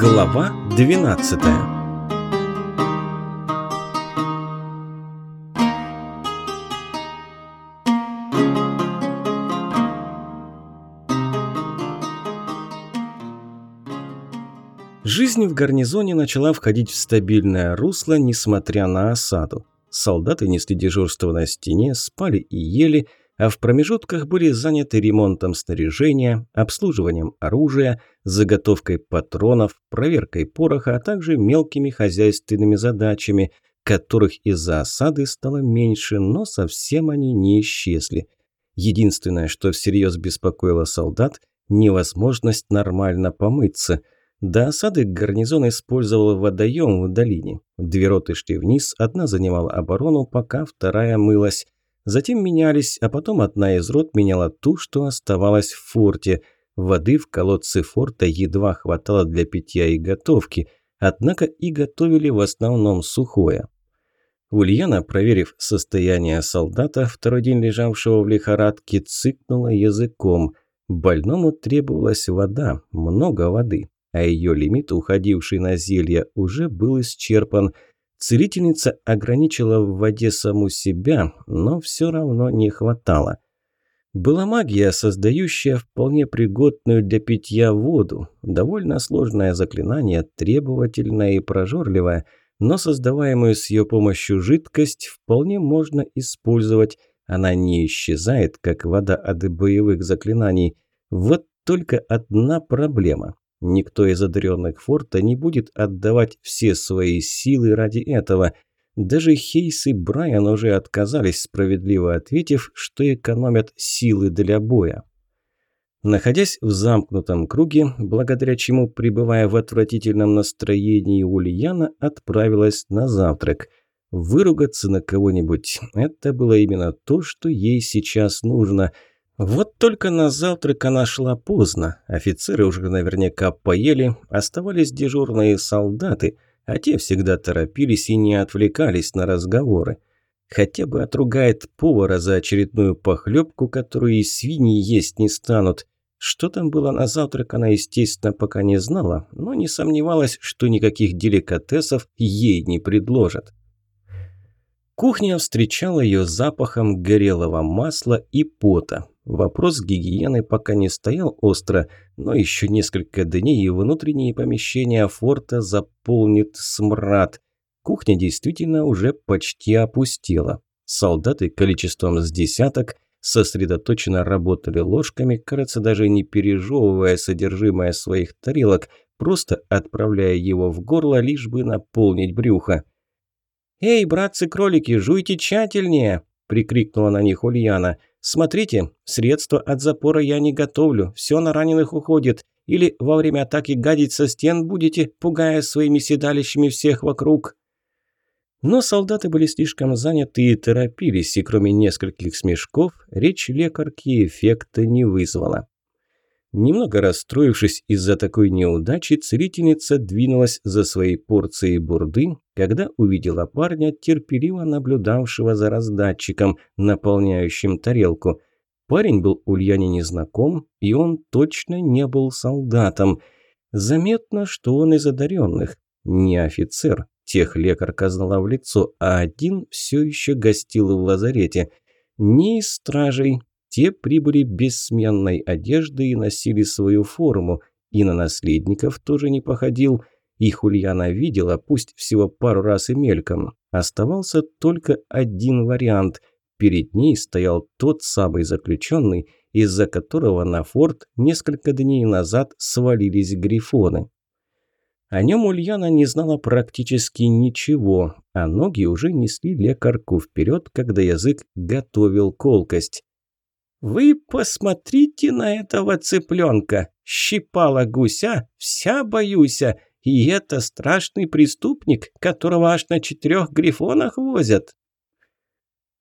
Глава 12 Жизнь в гарнизоне начала входить в стабильное русло, несмотря на осаду. Солдаты несли дежурство на стене, спали и ели – а в промежутках были заняты ремонтом снаряжения, обслуживанием оружия, заготовкой патронов, проверкой пороха, а также мелкими хозяйственными задачами, которых из-за осады стало меньше, но совсем они не исчезли. Единственное, что всерьез беспокоило солдат – невозможность нормально помыться. До осады гарнизон использовал водоем в долине. Две роты шли вниз, одна занимала оборону, пока вторая мылась – Затем менялись, а потом одна из рот меняла ту, что оставалась в форте. Воды в колодце форта едва хватало для питья и готовки, однако и готовили в основном сухое. Ульяна, проверив состояние солдата, второй день лежавшего в лихорадке, цыкнула языком. Больному требовалась вода, много воды, а ее лимит, уходивший на зелье, уже был исчерпан – Целительница ограничила в воде саму себя, но все равно не хватало. Была магия, создающая вполне пригодную для питья воду. Довольно сложное заклинание, требовательное и прожорливое, но создаваемую с ее помощью жидкость вполне можно использовать. Она не исчезает, как вода от боевых заклинаний. Вот только одна проблема. Никто из одаренных форта не будет отдавать все свои силы ради этого. Даже Хейс и Брайан уже отказались, справедливо ответив, что экономят силы для боя. Находясь в замкнутом круге, благодаря чему, пребывая в отвратительном настроении, Ульяна отправилась на завтрак. Выругаться на кого-нибудь – это было именно то, что ей сейчас нужно – вот только на завтрак она шла поздно. Офицеры уже наверняка поели, оставались дежурные солдаты, а те всегда торопились и не отвлекались на разговоры. Хотя бы отругает повара за очередную похлебку, которую и свиньи есть не станут. Что там было на завтрак, она, естественно, пока не знала, но не сомневалась, что никаких деликатесов ей не предложат. Кухня встречала ее запахом горелого масла и пота. Вопрос гигиены пока не стоял остро, но еще несколько дней и внутренние помещения форта заполнит смрад. Кухня действительно уже почти опустела. Солдаты количеством с десяток сосредоточенно работали ложками, кажется, даже не пережевывая содержимое своих тарелок, просто отправляя его в горло, лишь бы наполнить брюхо. «Эй, братцы-кролики, жуйте тщательнее!» – прикрикнула на них Ульяна – Смотрите, средства от запора я не готовлю, все на раненых уходит. Или во время атаки гадить со стен будете, пугая своими седалищами всех вокруг». Но солдаты были слишком заняты и торопились, и кроме нескольких смешков, речь лекарки эффекта не вызвала. Немного расстроившись из-за такой неудачи, целительница двинулась за своей порцией бурды, когда увидела парня, терпеливо наблюдавшего за раздатчиком, наполняющим тарелку. Парень был Ульяне незнаком, и он точно не был солдатом. Заметно, что он из одаренных. Не офицер, тех лекарка знала в лицо, а один все еще гостил в лазарете. Не из стражей, те прибыли без сменной одежды и носили свою форму, и на наследников тоже не походил. Их Ульяна видела, пусть всего пару раз и мельком. Оставался только один вариант. Перед ней стоял тот самый заключенный, из-за которого на форт несколько дней назад свалились грифоны. О нем Ульяна не знала практически ничего, а ноги уже несли лекарку вперед, когда язык готовил колкость. «Вы посмотрите на этого цыпленка! Щипала гуся, вся боюся, и это страшный преступник, которого аж на четырех грифонах возят!»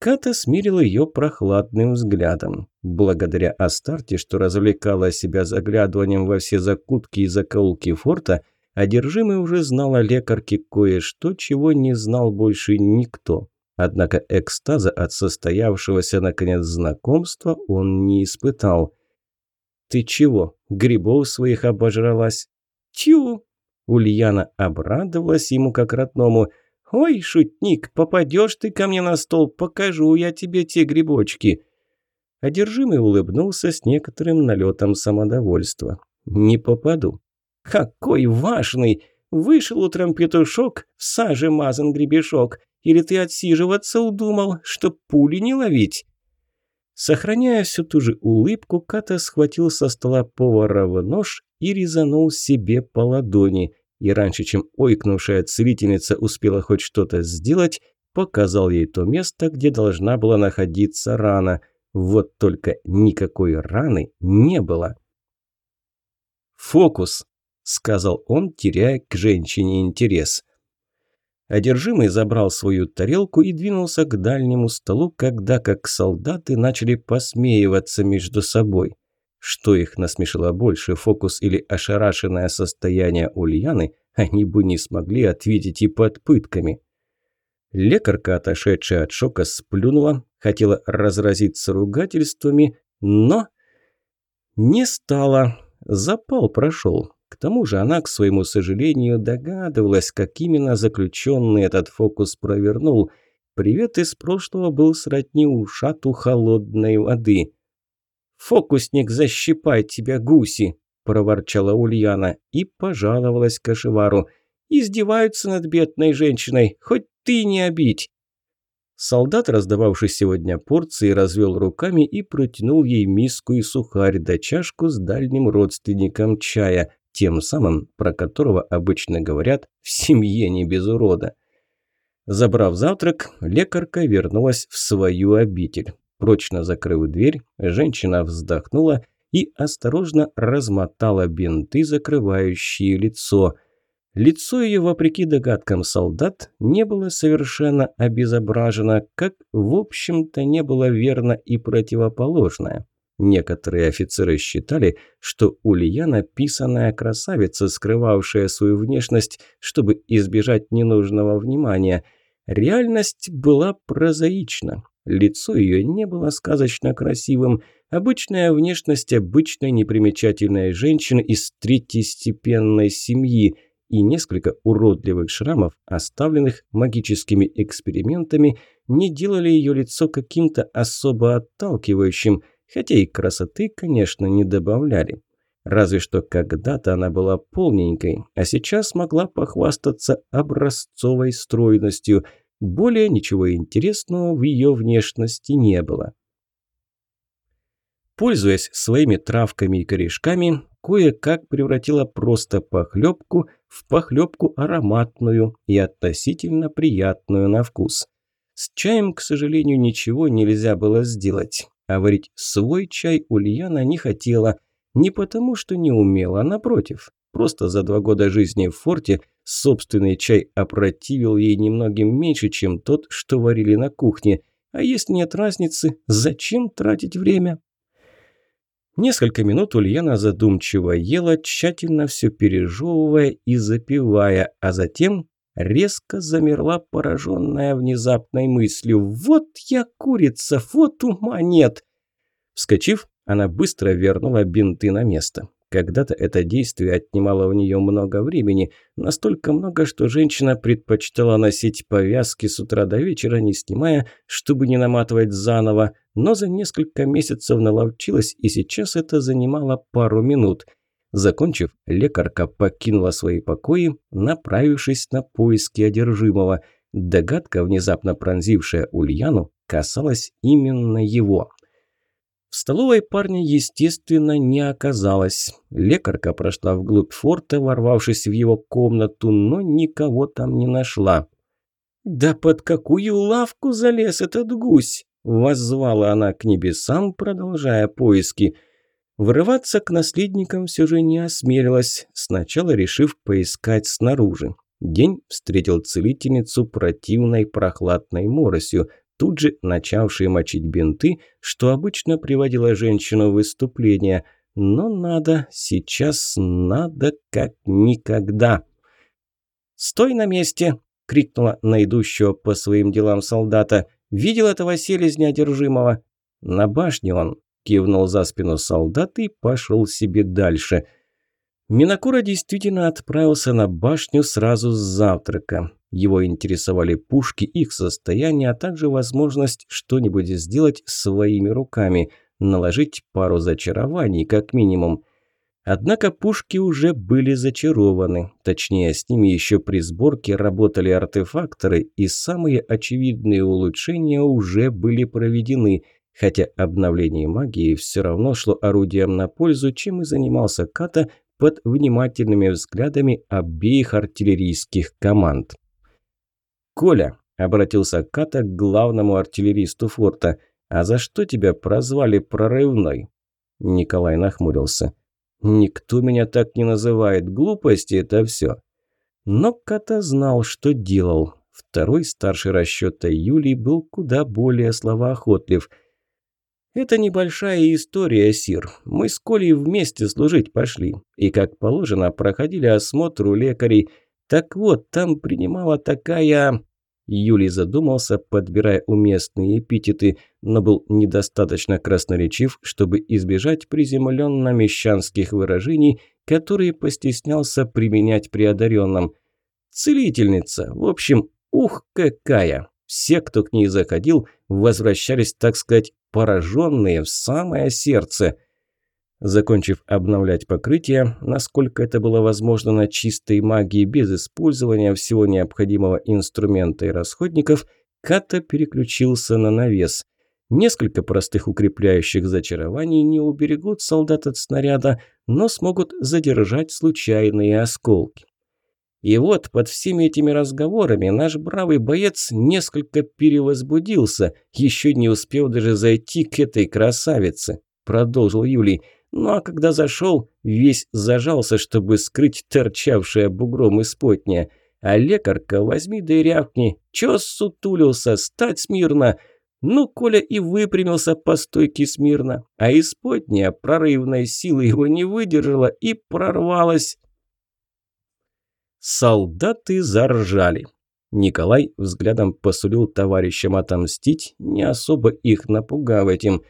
Ката смирила ее прохладным взглядом. Благодаря Астарте, что развлекала себя заглядыванием во все закутки и закоулки форта, одержимый уже знал о лекарке кое-что, чего не знал больше никто. Однако экстаза от состоявшегося, наконец, знакомства он не испытал. «Ты чего, грибов своих обожралась?» «Тю!» Ульяна обрадовалась ему как родному. «Ой, шутник, попадешь ты ко мне на стол, покажу я тебе те грибочки». Одержимый улыбнулся с некоторым налетом самодовольства. «Не попаду». «Какой важный! Вышел утром петушок, саже мазан гребешок. Или ты отсиживаться удумал, чтоб пули не ловить?» Сохраняя всю ту же улыбку, Ката схватил со стола повара в нож и резанул себе по ладони. И раньше, чем ойкнувшая целительница успела хоть что-то сделать, показал ей то место, где должна была находиться рана. Вот только никакой раны не было. «Фокус!» – сказал он, теряя к женщине интерес. Одержимый забрал свою тарелку и двинулся к дальнему столу, когда как солдаты начали посмеиваться между собой. Что их насмешило больше, фокус или ошарашенное состояние Ульяны, они бы не смогли ответить и под пытками. Лекарка, отошедшая от шока, сплюнула, хотела разразиться ругательствами, но не стала. Запал прошел. К тому же она, к своему сожалению, догадывалась, как именно заключенный этот фокус провернул. Привет из прошлого был сродни ушату холодной воды. «Фокусник, защипай тебя, гуси!» – проворчала Ульяна и пожаловалась Кашевару. «Издеваются над бедной женщиной, хоть ты не обидь!» Солдат, раздававший сегодня порции, развел руками и протянул ей миску и сухарь да чашку с дальним родственником чая, тем самым, про которого обычно говорят «в семье не без урода». Забрав завтрак, лекарка вернулась в свою обитель. Прочно закрыв дверь, женщина вздохнула и осторожно размотала бинты, закрывающие лицо. Лицо ее, вопреки догадкам солдат, не было совершенно обезображено, как, в общем-то, не было верно и противоположное. Некоторые офицеры считали, что Ульяна – писаная красавица, скрывавшая свою внешность, чтобы избежать ненужного внимания. Реальность была прозаична. Лицо ее не было сказочно красивым. Обычная внешность обычной непримечательной женщины из третьестепенной семьи и несколько уродливых шрамов, оставленных магическими экспериментами, не делали ее лицо каким-то особо отталкивающим – хотя и красоты, конечно, не добавляли. Разве что когда-то она была полненькой, а сейчас могла похвастаться образцовой стройностью. Более ничего интересного в ее внешности не было. Пользуясь своими травками и корешками, кое-как превратила просто похлебку в похлебку ароматную и относительно приятную на вкус. С чаем, к сожалению, ничего нельзя было сделать. А варить свой чай Ульяна не хотела. Не потому, что не умела, а напротив. Просто за два года жизни в форте собственный чай опротивил ей немногим меньше, чем тот, что варили на кухне. А если нет разницы, зачем тратить время? Несколько минут Ульяна задумчиво ела, тщательно все пережевывая и запивая, а затем резко замерла, пораженная внезапной мыслью. «Вот я курица, вот ума нет!» Вскочив, она быстро вернула бинты на место. Когда-то это действие отнимало у нее много времени, настолько много, что женщина предпочитала носить повязки с утра до вечера, не снимая, чтобы не наматывать заново, но за несколько месяцев наловчилась, и сейчас это занимало пару минут – Закончив, лекарка покинула свои покои, направившись на поиски одержимого. Догадка, внезапно пронзившая Ульяну, касалась именно его. В столовой парня, естественно, не оказалось. Лекарка прошла вглубь форта, ворвавшись в его комнату, но никого там не нашла. «Да под какую лавку залез этот гусь?» – воззвала она к небесам, продолжая поиски – Вырываться к наследникам все же не осмелилась, сначала решив поискать снаружи. День встретил целительницу противной прохладной моросью, тут же начавшей мочить бинты, что обычно приводило женщину в выступление. Но надо, сейчас надо как никогда. «Стой на месте!» – крикнула на идущего по своим делам солдата. «Видел этого селезня одержимого?» «На башне он», кивнул за спину солдат и пошел себе дальше. Минакура действительно отправился на башню сразу с завтрака. Его интересовали пушки, их состояние, а также возможность что-нибудь сделать своими руками, наложить пару зачарований как минимум. Однако пушки уже были зачарованы, точнее с ними еще при сборке работали артефакторы и самые очевидные улучшения уже были проведены, хотя обновление магии все равно шло орудием на пользу, чем и занимался Ката под внимательными взглядами обеих артиллерийских команд. «Коля», – обратился Ката к главному артиллеристу форта, – «а за что тебя прозвали прорывной?» Николай нахмурился. «Никто меня так не называет. Глупости это все». Но Ката знал, что делал. Второй старший расчета Юлий был куда более словоохотлив – «Это небольшая история, Сир. Мы с Колей вместе служить пошли. И, как положено, проходили осмотр у лекарей. Так вот, там принимала такая...» Юлий задумался, подбирая уместные эпитеты, но был недостаточно красноречив, чтобы избежать приземленно-мещанских выражений, которые постеснялся применять при одаренном. «Целительница. В общем, ух, какая!» Все, кто к ней заходил, возвращались, так сказать, пораженные в самое сердце. Закончив обновлять покрытие, насколько это было возможно на чистой магии без использования всего необходимого инструмента и расходников, Ката переключился на навес. Несколько простых укрепляющих зачарований не уберегут солдат от снаряда, но смогут задержать случайные осколки. И вот под всеми этими разговорами наш бравый боец несколько перевозбудился, еще не успев даже зайти к этой красавице, продолжил Юлий. Ну а когда зашел, весь зажался, чтобы скрыть торчавшее бугром испотня. А лекарка возьми да и рявкни. Чё сутулился, стать смирно. Ну, Коля и выпрямился по стойке смирно, а испотня прорывной силы его не выдержала и прорвалась. Солдаты заржали. Николай взглядом посулил товарищам отомстить, не особо их напугав этим.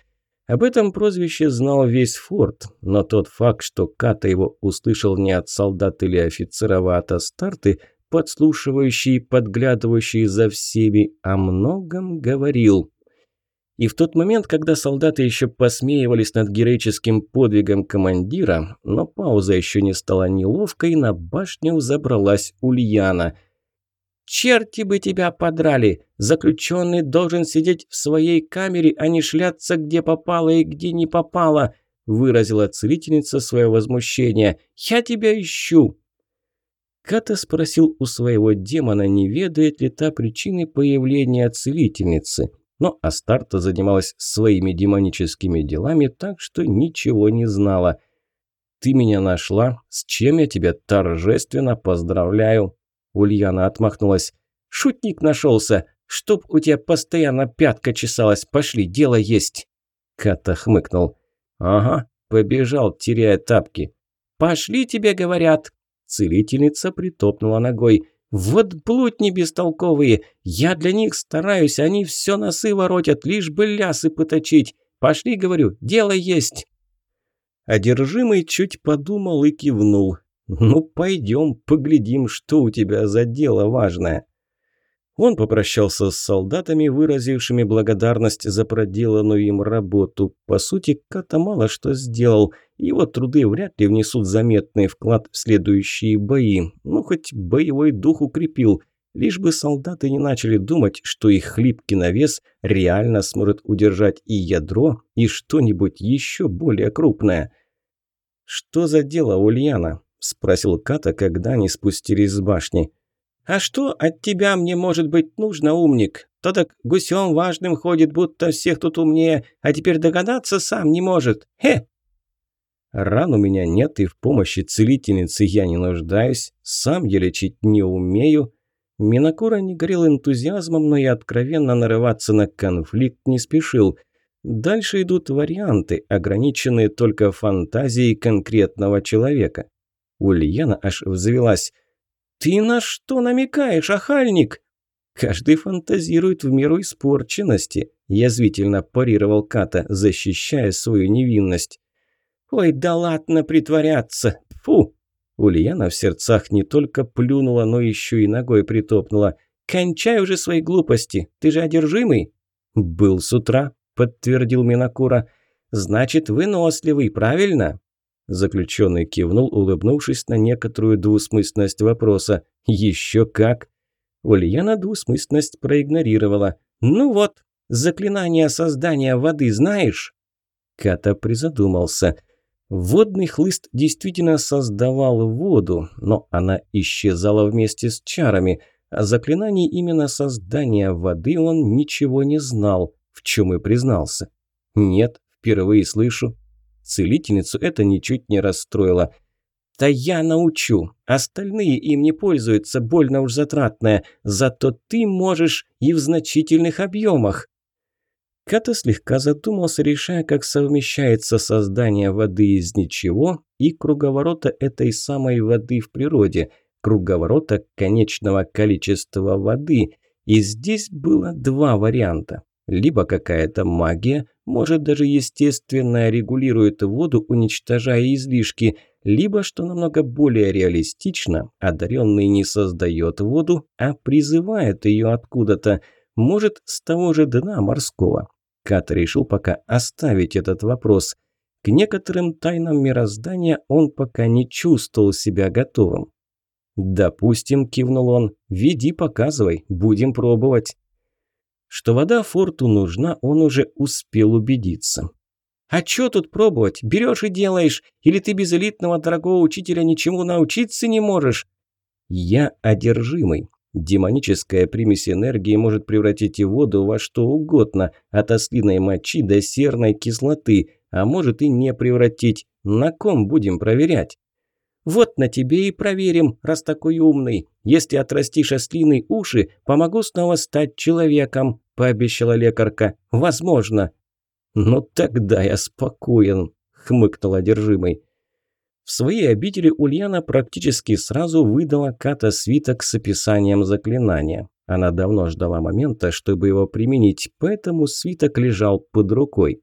Об этом прозвище знал весь форт, но тот факт, что Ката его услышал не от солдат или офицеров, а от Астарты, подслушивающий и подглядывающий за всеми, о многом говорил. И в тот момент, когда солдаты еще посмеивались над героическим подвигом командира, но пауза еще не стала неловкой, на башню забралась Ульяна. «Черти бы тебя подрали! Заключенный должен сидеть в своей камере, а не шляться где попало и где не попало!» выразила целительница свое возмущение. «Я тебя ищу!» Ката спросил у своего демона, не ведает ли та причины появления целительницы но Астарта занималась своими демоническими делами, так что ничего не знала. «Ты меня нашла, с чем я тебя торжественно поздравляю!» Ульяна отмахнулась. «Шутник нашелся! Чтоб у тебя постоянно пятка чесалась, пошли, дело есть!» Ката хмыкнул. «Ага, побежал, теряя тапки». «Пошли, тебе говорят!» Целительница притопнула ногой. Вот блудни бестолковые. Я для них стараюсь, они все носы воротят, лишь бы лясы поточить. Пошли, говорю, дело есть. Одержимый чуть подумал и кивнул. Ну, пойдем, поглядим, что у тебя за дело важное. Он попрощался с солдатами, выразившими благодарность за проделанную им работу. По сути, Ката мало что сделал. Его труды вряд ли внесут заметный вклад в следующие бои. Ну, хоть боевой дух укрепил. Лишь бы солдаты не начали думать, что их хлипкий навес реально сможет удержать и ядро, и что-нибудь еще более крупное. «Что за дело, Ульяна?» – спросил Ката, когда они спустились с башни. «А что от тебя мне может быть нужно, умник? То так гусем важным ходит, будто всех тут умнее, а теперь догадаться сам не может. Хе!» «Ран у меня нет, и в помощи целительницы я не нуждаюсь, сам я лечить не умею». Минокура не горел энтузиазмом, но и откровенно нарываться на конфликт не спешил. Дальше идут варианты, ограниченные только фантазией конкретного человека. Ульяна аж взвелась – «Ты на что намекаешь, охальник?» «Каждый фантазирует в меру испорченности», – язвительно парировал Ката, защищая свою невинность. «Ой, да ладно притворяться! Фу!» Ульяна в сердцах не только плюнула, но еще и ногой притопнула. «Кончай уже свои глупости! Ты же одержимый!» «Был с утра», – подтвердил Минакура. «Значит, выносливый, правильно?» Заключенный кивнул, улыбнувшись на некоторую двусмысленность вопроса. «Еще как!» Ульяна двусмысленность проигнорировала. «Ну вот, заклинание создания воды знаешь?» Ката призадумался. Водный хлыст действительно создавал воду, но она исчезала вместе с чарами. О заклинании именно создания воды он ничего не знал, в чем и признался. «Нет, впервые слышу». Целительницу это ничуть не расстроило. «Да я научу. Остальные им не пользуются, больно уж затратное. Зато ты можешь и в значительных объемах». Ката слегка задумался, решая, как совмещается создание воды из ничего и круговорота этой самой воды в природе, круговорота конечного количества воды. И здесь было два варианта. Либо какая-то магия, может даже естественная, регулирует воду, уничтожая излишки, либо, что намного более реалистично, одаренный не создает воду, а призывает ее откуда-то, может, с того же дна морского. Кат решил пока оставить этот вопрос. К некоторым тайнам мироздания он пока не чувствовал себя готовым. «Допустим», – кивнул он, – «веди, показывай, будем пробовать». Что вода форту нужна, он уже успел убедиться. «А чё тут пробовать? Берешь и делаешь? Или ты без элитного дорогого учителя ничему научиться не можешь?» «Я одержимый. Демоническая примесь энергии может превратить и воду во что угодно, от ослиной мочи до серной кислоты, а может и не превратить. На ком будем проверять? Вот на тебе и проверим, раз такой умный. Если отрастишь ослиные уши, помогу снова стать человеком, пообещала лекарка. Возможно. Ну тогда я спокоен, хмыкнул одержимый. В своей обители Ульяна практически сразу выдала Ката свиток с описанием заклинания. Она давно ждала момента, чтобы его применить, поэтому свиток лежал под рукой.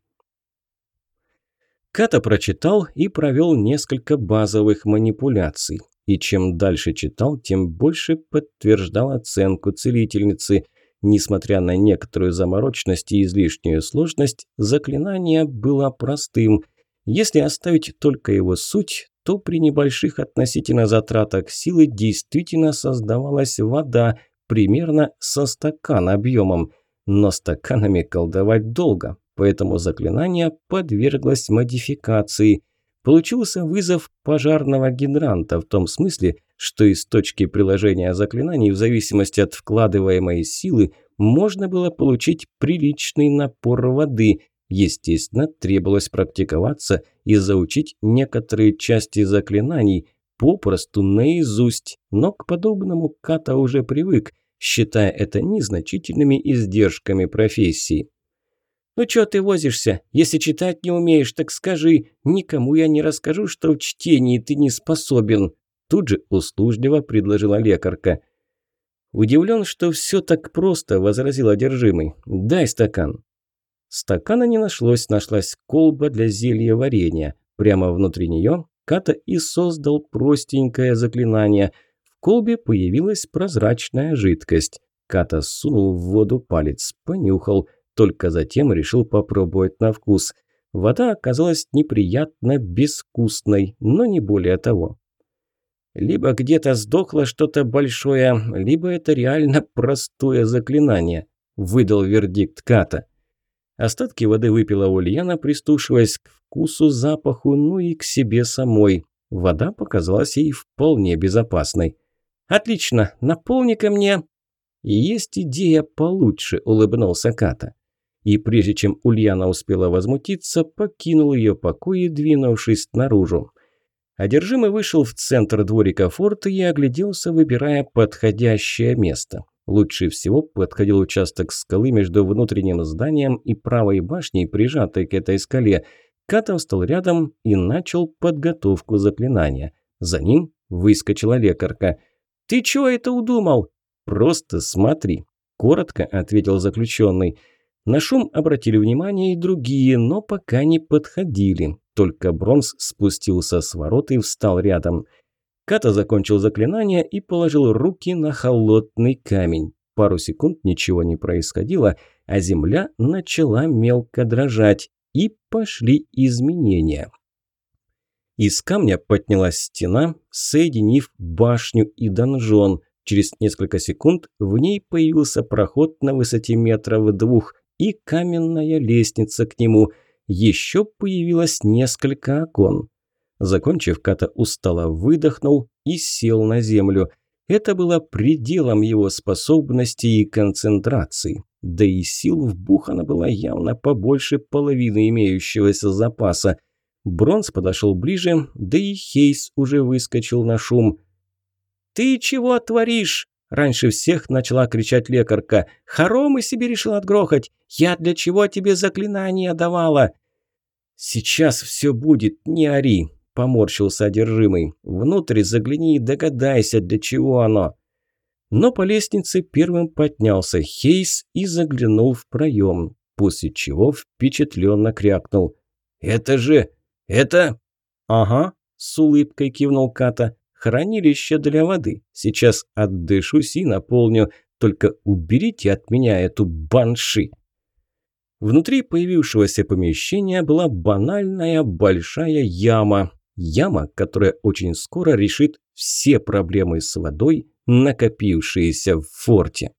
Ката прочитал и провел несколько базовых манипуляций. И чем дальше читал, тем больше подтверждал оценку целительницы. Несмотря на некоторую замороченность и излишнюю сложность, заклинание было простым. Если оставить только его суть, то при небольших относительно затратах силы действительно создавалась вода, примерно со стакан объемом. Но стаканами колдовать долго, поэтому заклинание подверглось модификации. Получился вызов пожарного гидранта в том смысле, что из точки приложения заклинаний в зависимости от вкладываемой силы можно было получить приличный напор воды – Естественно, требовалось практиковаться и заучить некоторые части заклинаний, попросту наизусть, но к подобному Ката уже привык, считая это незначительными издержками профессии. «Ну чё ты возишься? Если читать не умеешь, так скажи. Никому я не расскажу, что в чтении ты не способен», тут же услужливо предложила лекарка. «Удивлен, что все так просто», – возразил одержимый. «Дай стакан». Стакана не нашлось, нашлась колба для зелья варенья. Прямо внутри нее Ката и создал простенькое заклинание. В колбе появилась прозрачная жидкость. Ката сунул в воду палец, понюхал, только затем решил попробовать на вкус. Вода оказалась неприятно безвкусной, но не более того. Либо где-то сдохло что-то большое, либо это реально простое заклинание, выдал вердикт Ката. Остатки воды выпила Ульяна, пристушиваясь к вкусу, запаху, ну и к себе самой. Вода показалась ей вполне безопасной. «Отлично, наполни-ка мне...» «Есть идея получше», – улыбнулся Ката. И прежде чем Ульяна успела возмутиться, покинул ее покои, двинувшись наружу. Одержимый вышел в центр дворика форта и огляделся, выбирая подходящее место. Лучше всего подходил участок скалы между внутренним зданием и правой башней, прижатой к этой скале. Ката встал рядом и начал подготовку заклинания. За ним выскочила лекарка. «Ты чего это удумал?» «Просто смотри», – коротко ответил заключенный. На шум обратили внимание и другие, но пока не подходили. Только Бронз спустился с ворот и встал рядом – Ката закончил заклинание и положил руки на холодный камень. Пару секунд ничего не происходило, а земля начала мелко дрожать. И пошли изменения. Из камня поднялась стена, соединив башню и донжон. Через несколько секунд в ней появился проход на высоте метров двух и каменная лестница к нему. Еще появилось несколько окон. Закончив, Ката устало выдохнул и сел на землю. Это было пределом его способностей и концентрации. Да и сил вбухана было явно побольше половины имеющегося запаса. Бронз подошел ближе, да и Хейс уже выскочил на шум. «Ты чего творишь?» Раньше всех начала кричать лекарка. «Хоромы себе решил отгрохать! Я для чего тебе заклинание давала?» «Сейчас все будет, не ори!» Поморщился одержимый. «Внутрь загляни и догадайся, для чего оно». Но по лестнице первым поднялся Хейс и заглянул в проем, после чего впечатленно крякнул. «Это же... это...» «Ага», – с улыбкой кивнул Ката. «Хранилище для воды. Сейчас отдышусь и наполню. Только уберите от меня эту банши». Внутри появившегося помещения была банальная большая яма, Яма, которая очень скоро решит все проблемы с водой, накопившиеся в форте.